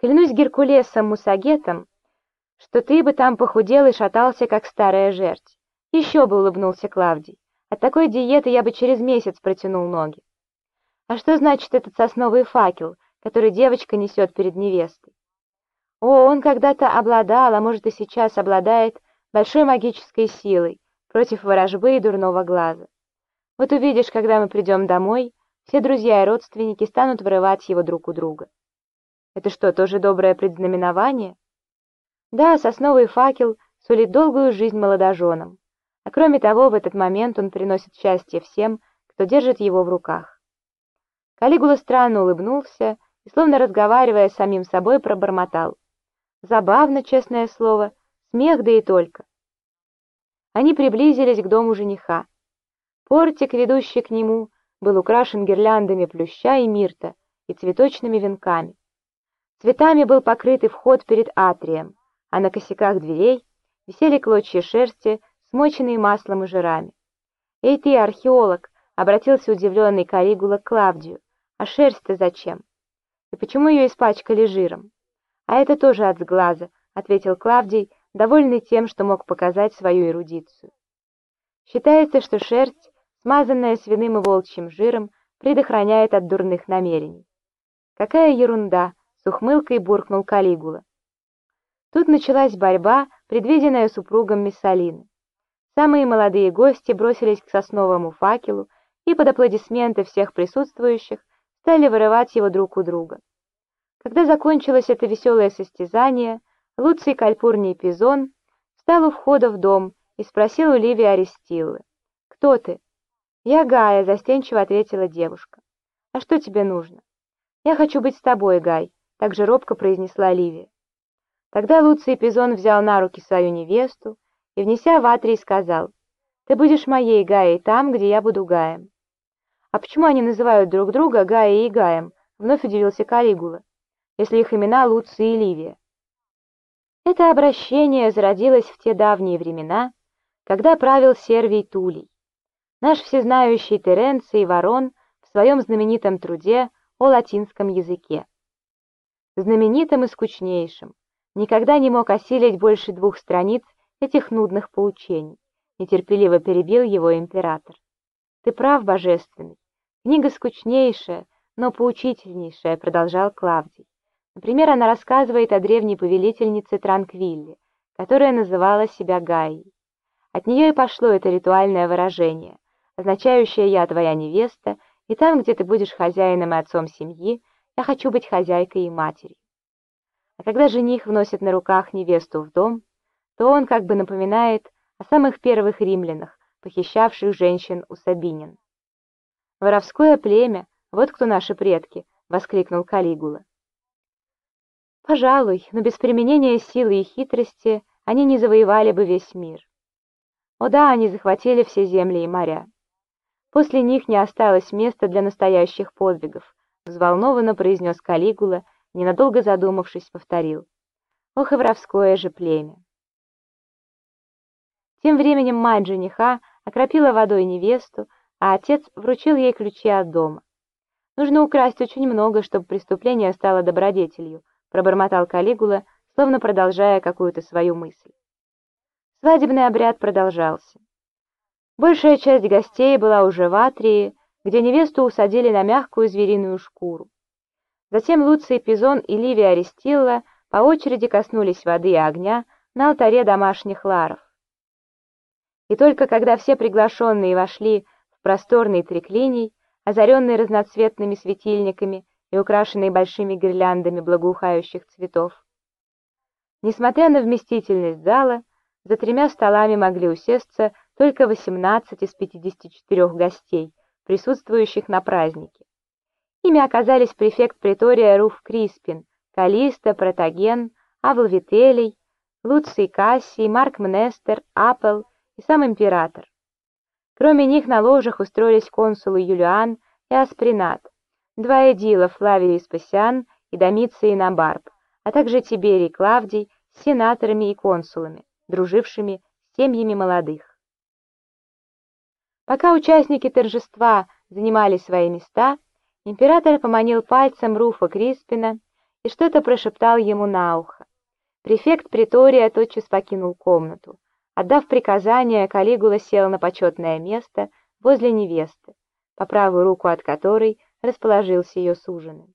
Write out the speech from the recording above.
Клянусь Геркулесом Мусагетом, что ты бы там похудел и шатался, как старая жерть. Еще бы улыбнулся Клавдий. От такой диеты я бы через месяц протянул ноги. А что значит этот сосновый факел, который девочка несет перед невестой? О, он когда-то обладал, а может и сейчас обладает, большой магической силой против ворожбы и дурного глаза. Вот увидишь, когда мы придем домой, все друзья и родственники станут вырывать его друг у друга. Это что, тоже доброе предзнаменование? Да, сосновый факел сулит долгую жизнь молодоженам. А кроме того, в этот момент он приносит счастье всем, кто держит его в руках. Калигула странно улыбнулся и, словно разговаривая с самим собой, пробормотал. Забавно, честное слово, смех да и только. Они приблизились к дому жениха. Портик, ведущий к нему, был украшен гирляндами плюща и мирта и цветочными венками. Цветами был покрытый вход перед атрием, а на косяках дверей висели клочья шерсти смоченные маслом и жирами. «Эй ты, археолог!» — обратился удивленный Калигула к Клавдию. «А шерсть-то зачем? И почему ее испачкали жиром?» «А это тоже от сглаза», — ответил Клавдий, довольный тем, что мог показать свою эрудицию. Считается, что шерсть, смазанная свиным и волчьим жиром, предохраняет от дурных намерений. «Какая ерунда!» — с ухмылкой буркнул Калигула. Тут началась борьба, предвиденная супругом Миссалины. Самые молодые гости бросились к сосновому факелу и под аплодисменты всех присутствующих стали вырывать его друг у друга. Когда закончилось это веселое состязание, Луций Кальпурний Пизон встал у входа в дом и спросил у Ливии Арестиллы. «Кто ты?» «Я Гая», — застенчиво ответила девушка. «А что тебе нужно?» «Я хочу быть с тобой, Гай», — также робко произнесла Ливия. Тогда Луций Пизон взял на руки свою невесту, и, внеся в Атрий, сказал, «Ты будешь моей Гаей там, где я буду Гаем». «А почему они называют друг друга Гаей и Гаем?» — вновь удивился Калигула, «если их имена Луций и Ливия». Это обращение зародилось в те давние времена, когда правил Сервий Тулей. Наш всезнающий Теренций Ворон в своем знаменитом труде о латинском языке. Знаменитым и скучнейшим, никогда не мог осилить больше двух страниц этих нудных поучений, нетерпеливо перебил его император. Ты прав, божественный. Книга скучнейшая, но поучительнейшая, продолжал Клавдий. Например, она рассказывает о древней повелительнице Транквилле, которая называла себя Гаей. От нее и пошло это ритуальное выражение, означающее «я твоя невеста», и там, где ты будешь хозяином и отцом семьи, я хочу быть хозяйкой и матерью. А когда жених вносит на руках невесту в дом, то он как бы напоминает о самых первых римлянах, похищавших женщин у Сабинин. «Воровское племя, вот кто наши предки!» — воскликнул Калигула. «Пожалуй, но без применения силы и хитрости они не завоевали бы весь мир. О да, они захватили все земли и моря. После них не осталось места для настоящих подвигов», — взволнованно произнес Калигула, ненадолго задумавшись, повторил. «Ох и воровское же племя!» Тем временем мать жениха окропила водой невесту, а отец вручил ей ключи от дома. «Нужно украсть очень много, чтобы преступление стало добродетелью», пробормотал Калигула, словно продолжая какую-то свою мысль. Свадебный обряд продолжался. Большая часть гостей была уже в Атрии, где невесту усадили на мягкую звериную шкуру. Затем Луций Пизон и Ливия Аристилла по очереди коснулись воды и огня на алтаре домашних ларов. И только когда все приглашенные вошли в просторный триклиний, озаренный разноцветными светильниками и украшенный большими гирляндами благоухающих цветов. Несмотря на вместительность зала, за тремя столами могли усесться только 18 из 54 гостей, присутствующих на празднике. Ими оказались префект притория Руф Криспин, Калиста, Протаген, Авл Вителий, Луций Кассий, Марк Мнестер, Апел и сам император. Кроме них на ложах устроились консулы Юлиан и Аспринат, два эдила Флавий Спасиан и Домиций Набарб, а также Тиберий Клавдий с сенаторами и консулами, дружившими с семьями молодых. Пока участники торжества занимали свои места, император поманил пальцем Руфа Криспина и что-то прошептал ему на ухо. Префект притория тотчас покинул комнату. Отдав приказание, Калигула сел на почетное место возле невесты, по правую руку от которой расположился ее суженый.